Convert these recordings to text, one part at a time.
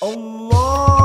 Allah.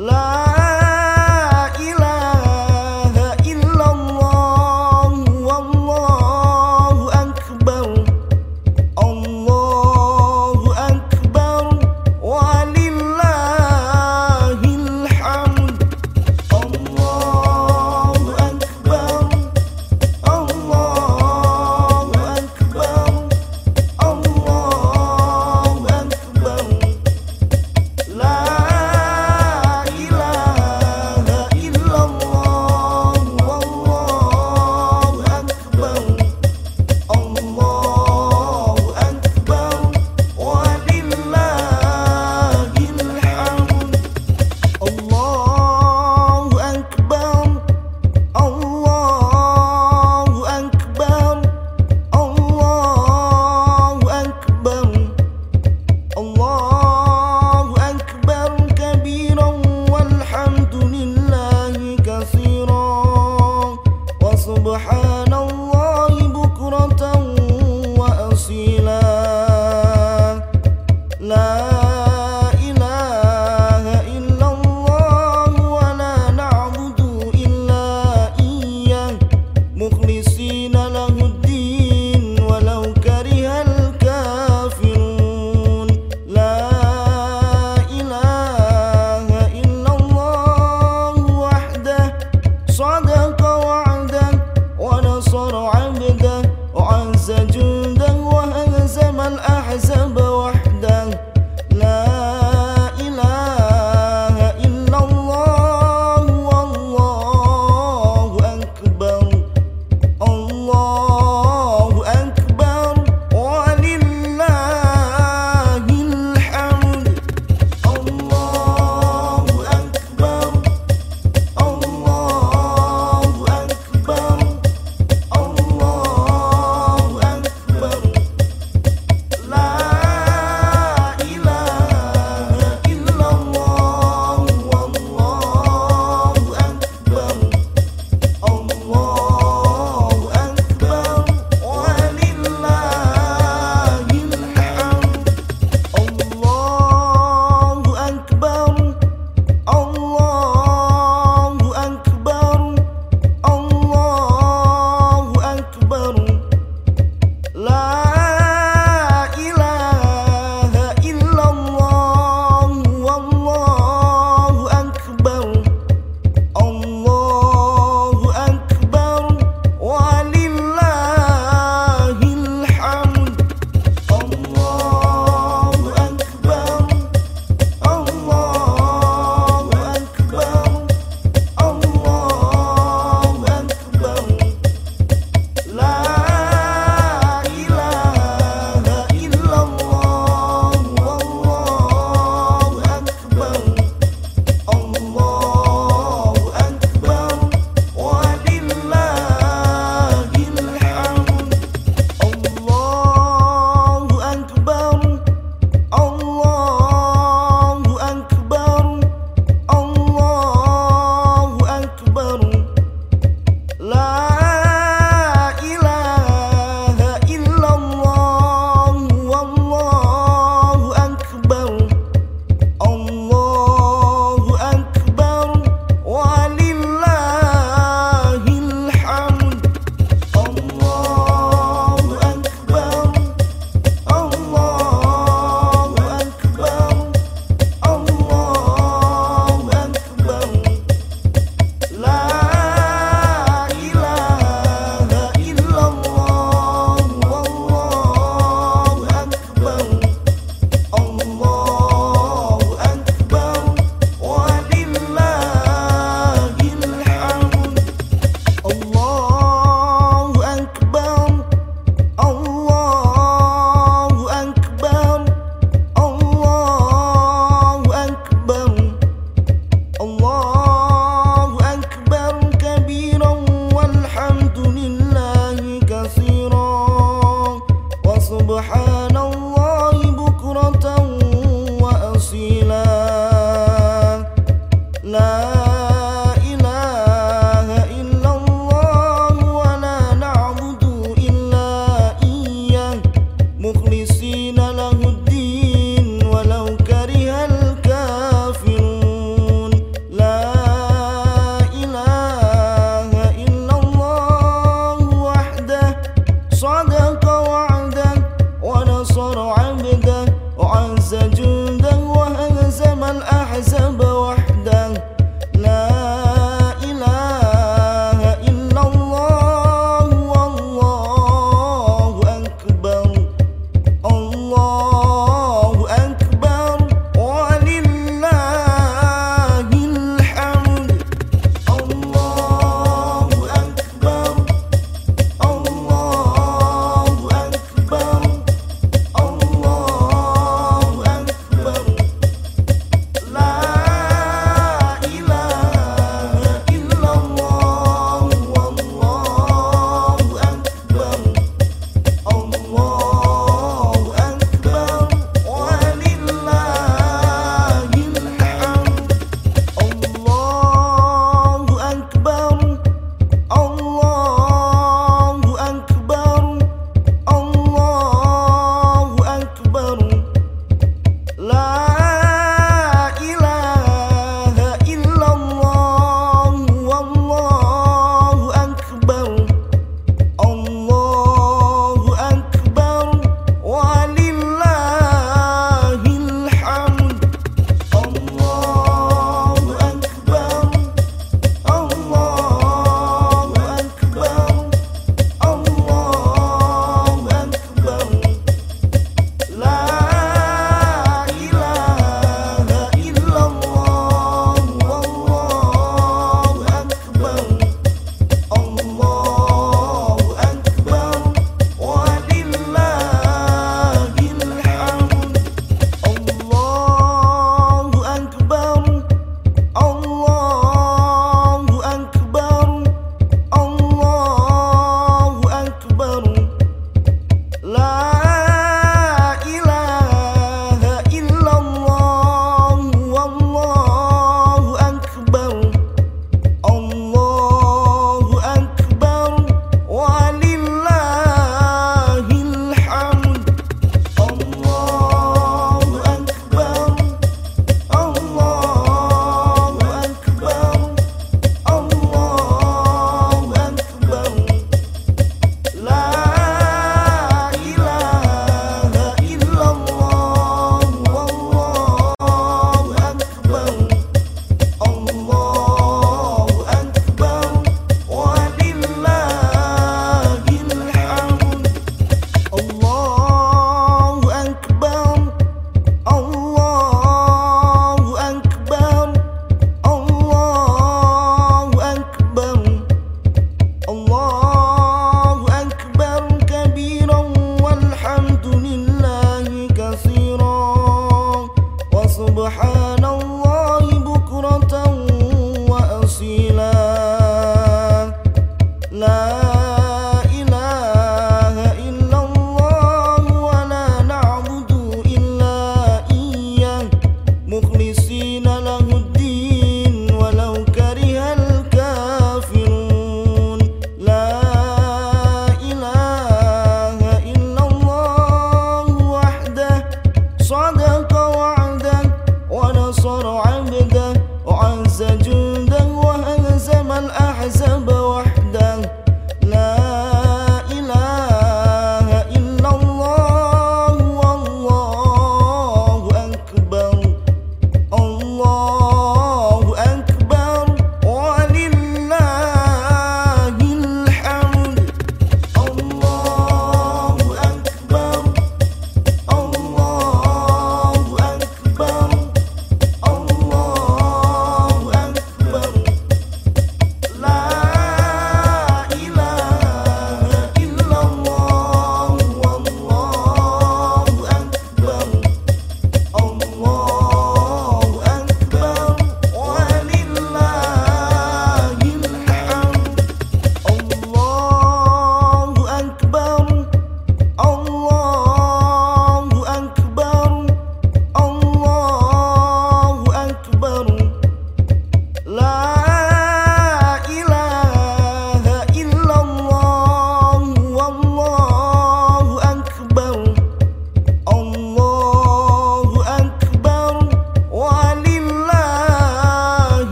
Love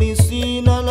I see and